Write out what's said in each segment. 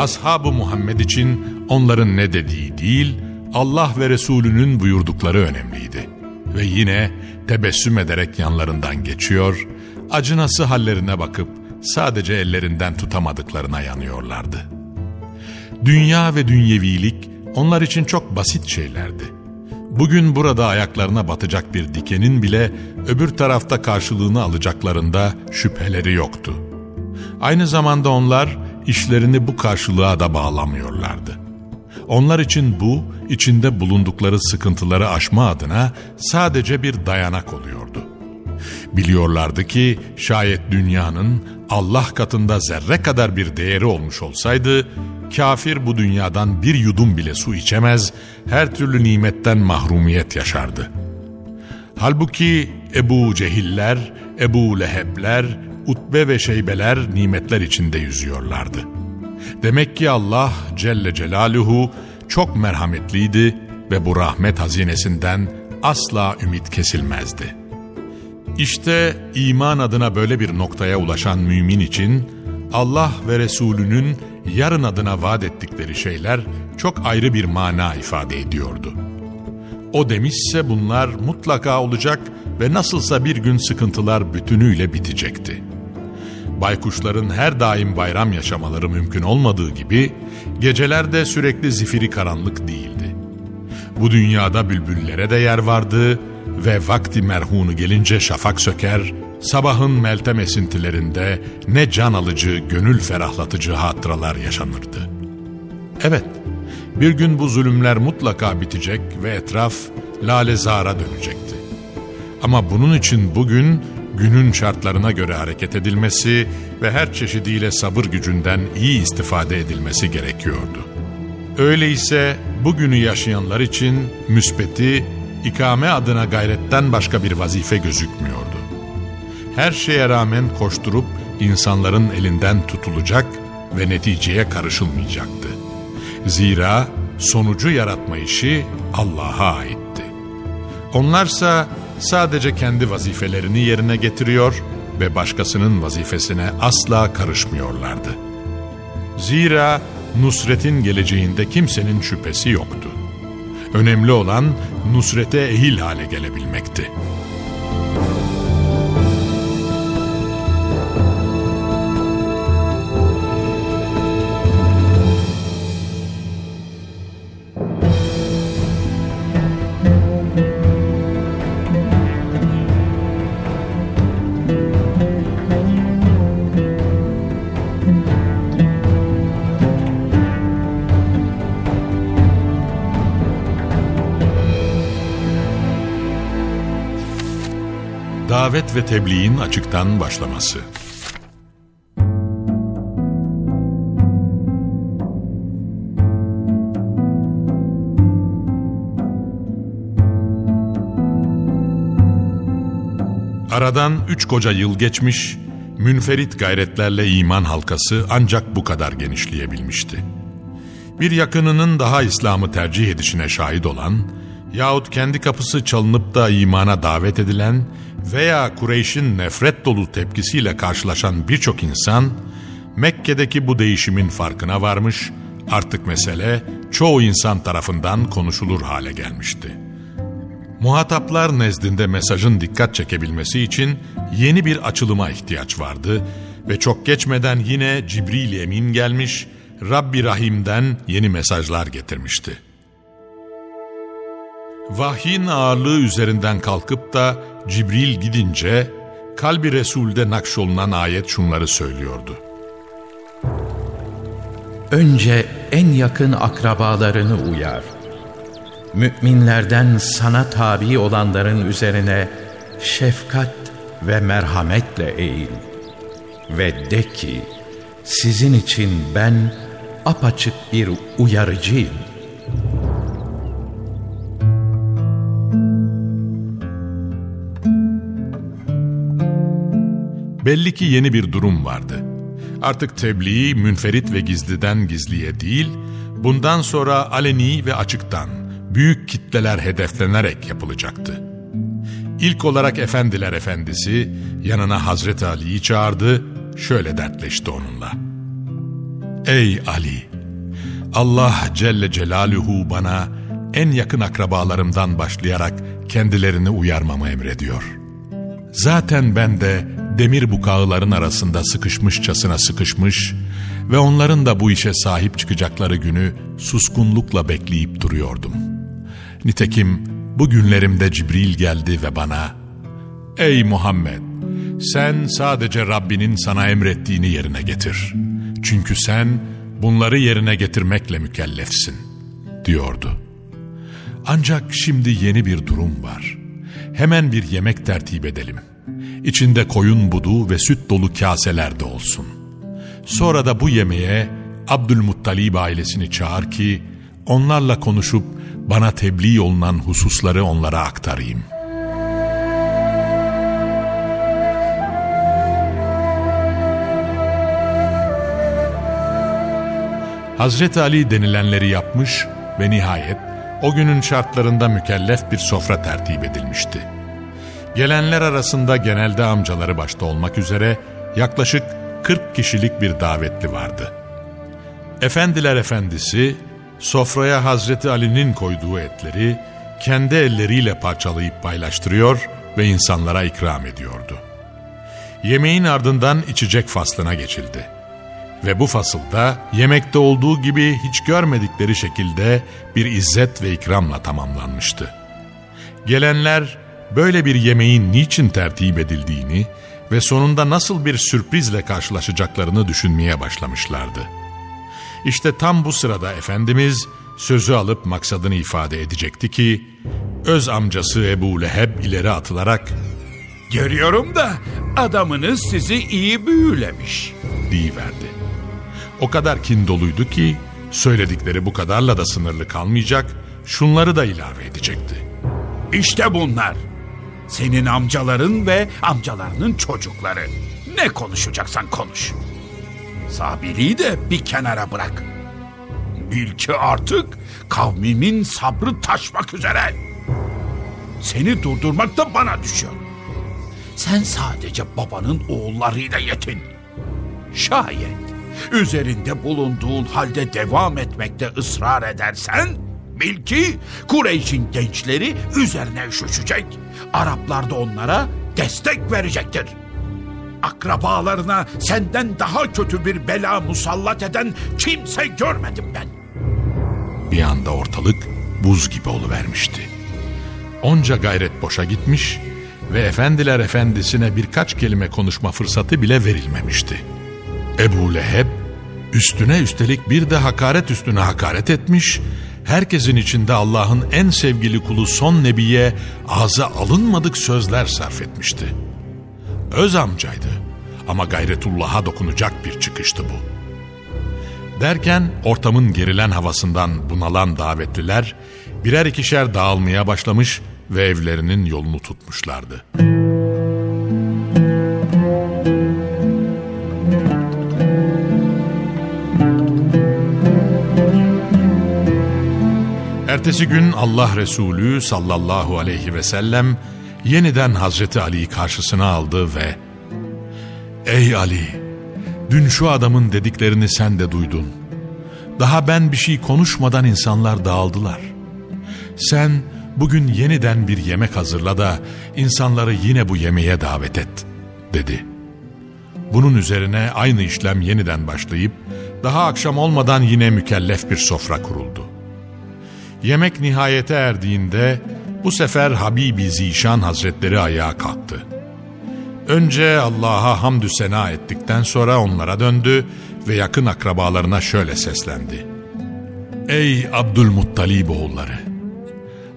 Ashab-ı Muhammed için onların ne dediği değil, Allah ve Resulünün buyurdukları önemliydi. Ve yine tebessüm ederek yanlarından geçiyor, acınası hallerine bakıp sadece ellerinden tutamadıklarına yanıyorlardı. Dünya ve dünyevilik onlar için çok basit şeylerdi. Bugün burada ayaklarına batacak bir dikenin bile öbür tarafta karşılığını alacaklarında şüpheleri yoktu. Aynı zamanda onlar işlerini bu karşılığa da bağlamıyorlardı. Onlar için bu, içinde bulundukları sıkıntıları aşma adına sadece bir dayanak oluyordu. Biliyorlardı ki şayet dünyanın Allah katında zerre kadar bir değeri olmuş olsaydı, kafir bu dünyadan bir yudum bile su içemez, her türlü nimetten mahrumiyet yaşardı. Halbuki Ebu Cehiller, Ebu Lehebler, Utbe ve Şeybeler nimetler içinde yüzüyorlardı. Demek ki Allah Celle Celaluhu çok merhametliydi ve bu rahmet hazinesinden asla ümit kesilmezdi. İşte iman adına böyle bir noktaya ulaşan mümin için Allah ve Resulünün yarın adına vaat ettikleri şeyler çok ayrı bir mana ifade ediyordu. O demişse bunlar mutlaka olacak ve nasılsa bir gün sıkıntılar bütünüyle bitecekti. Baykuşların her daim bayram yaşamaları mümkün olmadığı gibi gecelerde sürekli zifiri karanlık değildi. Bu dünyada bülbüllere de yer vardı ve vakti merhunu gelince şafak söker, sabahın meltem esintilerinde ne can alıcı, gönül ferahlatıcı hatıralar yaşanırdı. Evet, bir gün bu zulümler mutlaka bitecek ve etraf lalezara dönecekti. Ama bunun için bugün günün şartlarına göre hareket edilmesi ve her çeşidiyle sabır gücünden iyi istifade edilmesi gerekiyordu. Öyleyse bugünü yaşayanlar için müspeti, ikame adına gayretten başka bir vazife gözükmüyordu. Her şeye rağmen koşturup insanların elinden tutulacak ve neticeye karışılmayacaktı. Zira sonucu yaratma işi Allah'a aitti. Onlarsa sadece kendi vazifelerini yerine getiriyor ve başkasının vazifesine asla karışmıyorlardı. Zira Nusret'in geleceğinde kimsenin şüphesi yoktu. Önemli olan Nusret'e ehil hale gelebilmekti. Davet ve tebliğin açıktan başlaması. Aradan üç koca yıl geçmiş, münferit gayretlerle iman halkası ancak bu kadar genişleyebilmişti. Bir yakınının daha İslam'ı tercih edişine şahit olan yahut kendi kapısı çalınıp da imana davet edilen veya Kureyş'in nefret dolu tepkisiyle karşılaşan birçok insan Mekke'deki bu değişimin farkına varmış, artık mesele çoğu insan tarafından konuşulur hale gelmişti. Muhataplar nezdinde mesajın dikkat çekebilmesi için yeni bir açılıma ihtiyaç vardı ve çok geçmeden yine Cibril Emin gelmiş, Rabbi Rahim'den yeni mesajlar getirmişti. Vahyin ağırlığı üzerinden kalkıp da Cibril gidince kalbi Resul'de nakşolunan ayet şunları söylüyordu. Önce en yakın akrabalarını uyar. Müminlerden sana tabi olanların üzerine şefkat ve merhametle eğil. Ve de ki, sizin için ben apaçık bir uyarıcıyım. Belli ki yeni bir durum vardı. Artık tebliği münferit ve gizliden gizliye değil, bundan sonra aleni ve açıktan, büyük kitleler hedeflenerek yapılacaktı. İlk olarak Efendiler Efendisi yanına Hazreti Ali'yi çağırdı, şöyle dertleşti onunla. Ey Ali! Allah Celle Celaluhu bana en yakın akrabalarımdan başlayarak kendilerini uyarmamı emrediyor. Zaten ben de demir bukağıların arasında sıkışmışçasına sıkışmış ve onların da bu işe sahip çıkacakları günü suskunlukla bekleyip duruyordum. Nitekim bu günlerimde Cibril geldi ve bana, Ey Muhammed! Sen sadece Rabbinin sana emrettiğini yerine getir. Çünkü sen bunları yerine getirmekle mükellefsin, diyordu. Ancak şimdi yeni bir durum var. Hemen bir yemek tertip edelim. İçinde koyun budu ve süt dolu kaseler de olsun. Sonra da bu yemeğe Abdülmuttalib ailesini çağır ki onlarla konuşup bana tebliğ olunan hususları onlara aktarayım. Hazreti Ali denilenleri yapmış ve nihayet o günün şartlarında mükellef bir sofra tertip edilmişti. Gelenler arasında genelde amcaları başta olmak üzere yaklaşık 40 kişilik bir davetli vardı. Efendiler efendisi sofraya Hazreti Ali'nin koyduğu etleri kendi elleriyle parçalayıp paylaştırıyor ve insanlara ikram ediyordu. Yemeğin ardından içecek faslına geçildi. Ve bu fasılda yemekte olduğu gibi hiç görmedikleri şekilde bir izzet ve ikramla tamamlanmıştı. Gelenler böyle bir yemeğin niçin tertip edildiğini ve sonunda nasıl bir sürprizle karşılaşacaklarını düşünmeye başlamışlardı. İşte tam bu sırada Efendimiz sözü alıp maksadını ifade edecekti ki, öz amcası Ebu Leheb ileri atılarak, ''Görüyorum da adamınız sizi iyi büyülemiş.'' deyiverdi. O kadar kin doluydu ki, söyledikleri bu kadarla da sınırlı kalmayacak, şunları da ilave edecekti. İşte bunlar. Senin amcaların ve amcalarının çocukları. Ne konuşacaksan konuş. Sabiri'yi de bir kenara bırak. Bil ki artık kavmimin sabrı taşmak üzere. Seni durdurmak da bana düşüyor. Sen sadece babanın oğullarıyla yetin. Şayet üzerinde bulunduğun halde devam etmekte ısrar edersen bil ki Kureyş'in gençleri üzerine üşüşecek. Araplar da onlara destek verecektir. Akrabalarına senden daha kötü bir bela musallat eden kimse görmedim ben. Bir anda ortalık buz gibi oluvermişti. Onca gayret boşa gitmiş ve efendiler efendisine birkaç kelime konuşma fırsatı bile verilmemişti. Ebu Leheb üstüne üstelik bir de hakaret üstüne hakaret etmiş, herkesin içinde Allah'ın en sevgili kulu son nebiye ağza alınmadık sözler sarf etmişti. Öz amcaydı ama gayretullah'a dokunacak bir çıkıştı bu. Derken ortamın gerilen havasından bunalan davetliler birer ikişer dağılmaya başlamış ve evlerinin yolunu tutmuşlardı.'' Ertesi gün Allah Resulü sallallahu aleyhi ve sellem yeniden Hazreti Ali'yi karşısına aldı ve ''Ey Ali, dün şu adamın dediklerini sen de duydun. Daha ben bir şey konuşmadan insanlar dağıldılar. Sen bugün yeniden bir yemek hazırla da insanları yine bu yemeğe davet et.'' dedi. Bunun üzerine aynı işlem yeniden başlayıp daha akşam olmadan yine mükellef bir sofra kuruldu. Yemek nihayete erdiğinde bu sefer Habibi Zişan Hazretleri ayağa kalktı. Önce Allah'a hamdü sena ettikten sonra onlara döndü ve yakın akrabalarına şöyle seslendi. Ey Abdülmuttalib oğulları!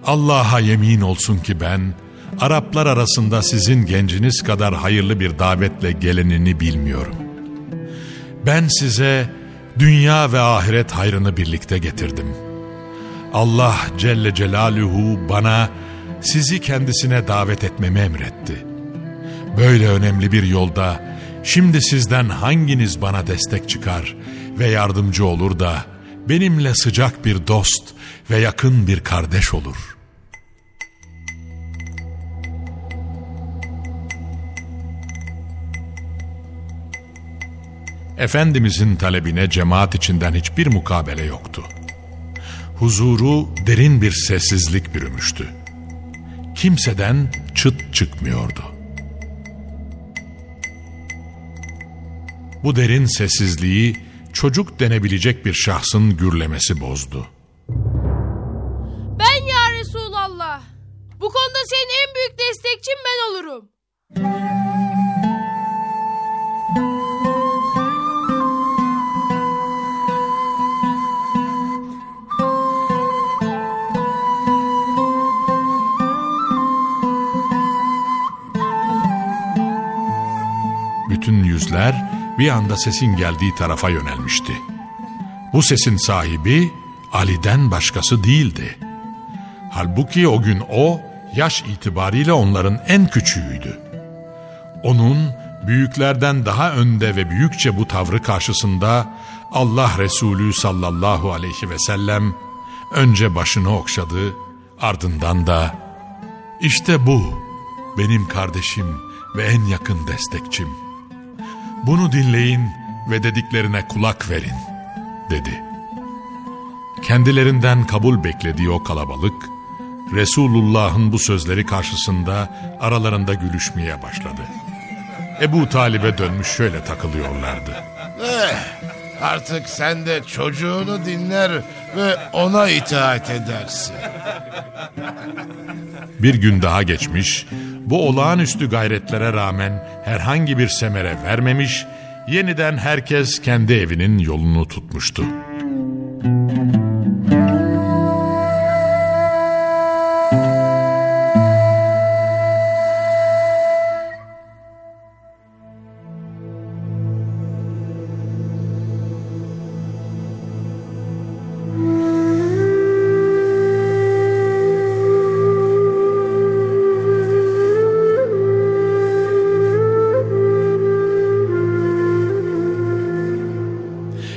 Allah'a yemin olsun ki ben Araplar arasında sizin genciniz kadar hayırlı bir davetle gelenini bilmiyorum. Ben size dünya ve ahiret hayrını birlikte getirdim. Allah Celle Celaluhu bana sizi kendisine davet etmemi emretti. Böyle önemli bir yolda şimdi sizden hanginiz bana destek çıkar ve yardımcı olur da benimle sıcak bir dost ve yakın bir kardeş olur?'' Efendimizin talebine cemaat içinden hiçbir mukabele yoktu. Huzuru derin bir sessizlik bürümüştü. Kimseden çıt çıkmıyordu. Bu derin sessizliği çocuk denebilecek bir şahsın gürlemesi bozdu. Ben ya Resulallah. Bu konuda senin en büyük destekçin ben olurum. Yüzler bir anda sesin geldiği tarafa yönelmişti. Bu sesin sahibi Ali'den başkası değildi. Halbuki o gün o yaş itibariyle onların en küçüğüydü. Onun büyüklerden daha önde ve büyükçe bu tavrı karşısında Allah Resulü sallallahu aleyhi ve sellem önce başını okşadı ardından da işte bu benim kardeşim ve en yakın destekçim. Bunu dinleyin ve dediklerine kulak verin dedi. Kendilerinden kabul beklediği o kalabalık Resulullah'ın bu sözleri karşısında aralarında gülüşmeye başladı. Ebu Talib'e dönmüş şöyle takılıyorlardı. Eh, artık sen de çocuğunu dinler ve ona itaat edersin. Bir gün daha geçmiş, bu olağanüstü gayretlere rağmen herhangi bir semere vermemiş, yeniden herkes kendi evinin yolunu tutmuştu.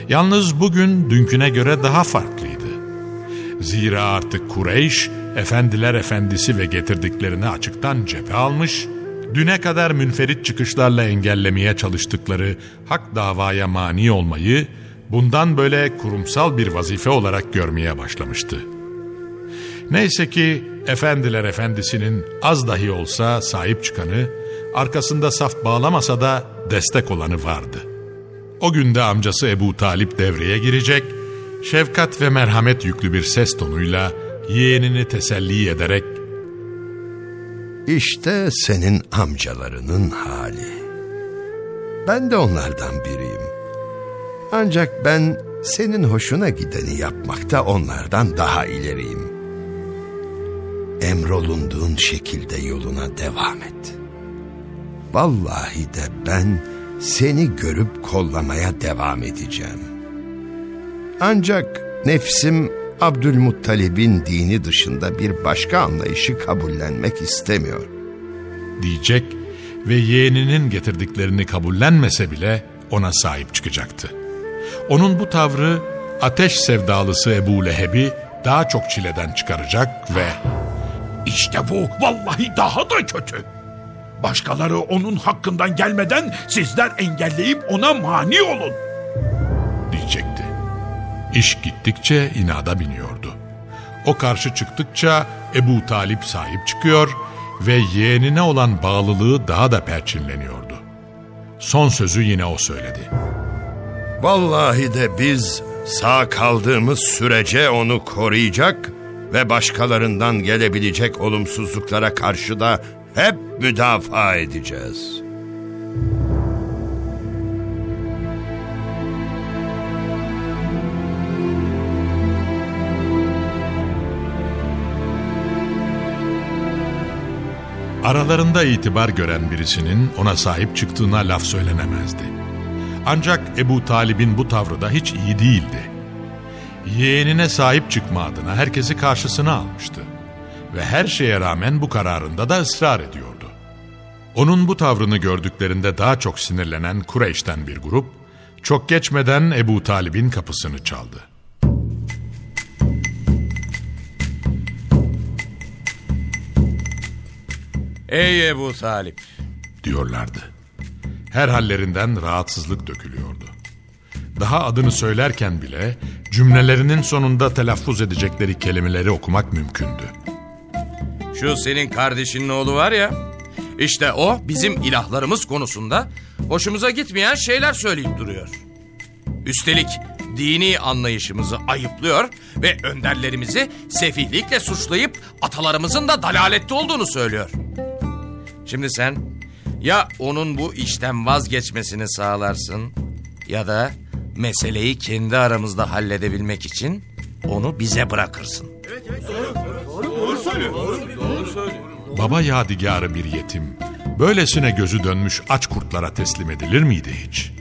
Yalnız bugün dünküne göre daha farklıydı. Zira artık Kureyş, efendiler efendisi ve getirdiklerini açıktan cephe almış, düne kadar münferit çıkışlarla engellemeye çalıştıkları hak davaya mani olmayı, bundan böyle kurumsal bir vazife olarak görmeye başlamıştı. Neyse ki efendiler efendisinin az dahi olsa sahip çıkanı, arkasında saf bağlamasa da destek olanı vardı.'' O günde amcası Ebu Talip devreye girecek, şefkat ve merhamet yüklü bir ses tonuyla yeğenini teselli ederek İşte senin amcalarının hali. Ben de onlardan biriyim. Ancak ben senin hoşuna gideni yapmakta onlardan daha ileriyim. Emrolunduğun şekilde yoluna devam et. Vallahi de ben seni görüp kollamaya devam edeceğim. Ancak nefsim Abdülmuttalib'in dini dışında bir başka anlayışı kabullenmek istemiyor. Diyecek ve yeğeninin getirdiklerini kabullenmese bile ona sahip çıkacaktı. Onun bu tavrı ateş sevdalısı Ebu Leheb'i daha çok çileden çıkaracak ve İşte bu vallahi daha da kötü. Başkaları onun hakkından gelmeden sizler engelleyip ona mani olun. diyecekti. İş gittikçe inada biniyordu. O karşı çıktıkça Ebu Talip sahip çıkıyor ve yeğenine olan bağlılığı daha da perçinleniyordu. Son sözü yine o söyledi. Vallahi de biz sağ kaldığımız sürece onu koruyacak ve başkalarından gelebilecek olumsuzluklara karşı da hep müdafaa edeceğiz. Aralarında itibar gören birisinin ona sahip çıktığına laf söylenemezdi. Ancak Ebu Talib'in bu tavrı da hiç iyi değildi. Yeğenine sahip çıkma adına herkesi karşısına almıştı. Ve her şeye rağmen bu kararında da ısrar ediyordu. Onun bu tavrını gördüklerinde daha çok sinirlenen Kureyş'ten bir grup, çok geçmeden Ebu Talib'in kapısını çaldı. Ey Ebu Talip! diyorlardı. Her hallerinden rahatsızlık dökülüyordu. Daha adını söylerken bile cümlelerinin sonunda telaffuz edecekleri kelimeleri okumak mümkündü. Şu senin kardeşinin oğlu var ya... ...işte o bizim ilahlarımız konusunda... ...hoşumuza gitmeyen şeyler söyleyip duruyor. Üstelik dini anlayışımızı ayıplıyor... ...ve önderlerimizi sefihlikle suçlayıp... ...atalarımızın da dalalette olduğunu söylüyor. Şimdi sen ya onun bu işten vazgeçmesini sağlarsın... ...ya da meseleyi kendi aramızda halledebilmek için... ...onu bize bırakırsın. Baba yadigarı bir yetim, böylesine gözü dönmüş aç kurtlara teslim edilir miydi hiç?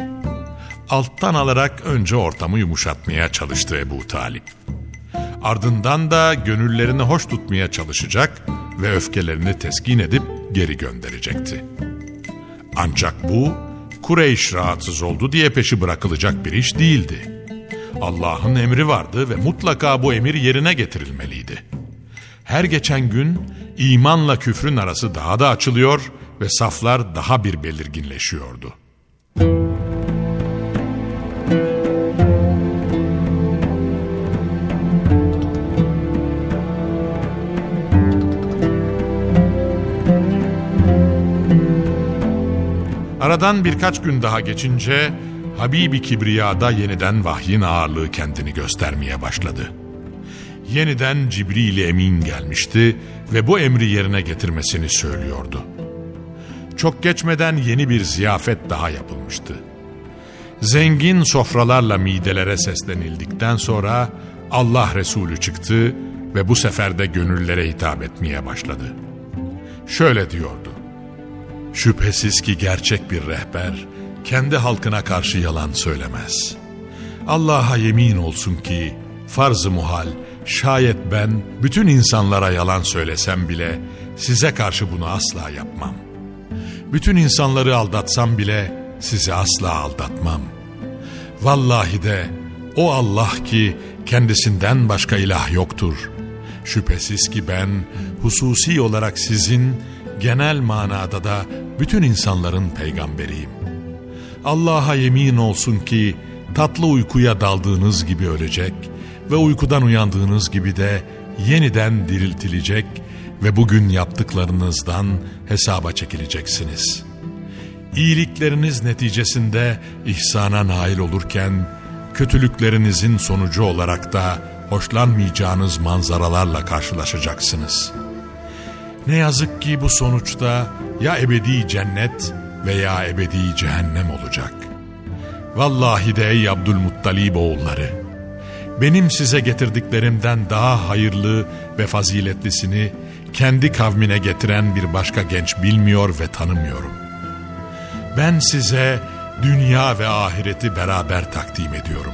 Alttan alarak önce ortamı yumuşatmaya çalıştı Ebu Talip. Ardından da gönüllerini hoş tutmaya çalışacak ve öfkelerini teskin edip geri gönderecekti. Ancak bu Kureyş rahatsız oldu diye peşi bırakılacak bir iş değildi. Allah'ın emri vardı ve mutlaka bu emir yerine getirilmeliydi. Her geçen gün imanla küfrün arası daha da açılıyor ve saflar daha bir belirginleşiyordu. Aradan birkaç gün daha geçince Habibi Kibriya'da yeniden vahyin ağırlığı kendini göstermeye başladı. Yeniden Cibril Emin gelmişti ve bu emri yerine getirmesini söylüyordu. Çok geçmeden yeni bir ziyafet daha yapılmıştı. Zengin sofralarla midelere seslenildikten sonra Allah Resulü çıktı ve bu sefer de gönüllere hitap etmeye başladı. Şöyle diyordu. Şüphesiz ki gerçek bir rehber kendi halkına karşı yalan söylemez. Allah'a yemin olsun ki farz-ı muhal şayet ben bütün insanlara yalan söylesem bile size karşı bunu asla yapmam. Bütün insanları aldatsam bile sizi asla aldatmam. Vallahi de o Allah ki kendisinden başka ilah yoktur. Şüphesiz ki ben hususi olarak sizin genel manada da bütün insanların peygamberiyim. Allah'a yemin olsun ki tatlı uykuya daldığınız gibi ölecek ve uykudan uyandığınız gibi de yeniden diriltilecek ve bugün yaptıklarınızdan hesaba çekileceksiniz. İyilikleriniz neticesinde ihsana nail olurken, kötülüklerinizin sonucu olarak da hoşlanmayacağınız manzaralarla karşılaşacaksınız. Ne yazık ki bu sonuçta ya ebedi cennet veya ebedi cehennem olacak. Vallahi de ey Abdülmuttalib oğulları, benim size getirdiklerimden daha hayırlı ve faziletlisini kendi kavmine getiren bir başka genç bilmiyor ve tanımıyorum. Ben size dünya ve ahireti beraber takdim ediyorum.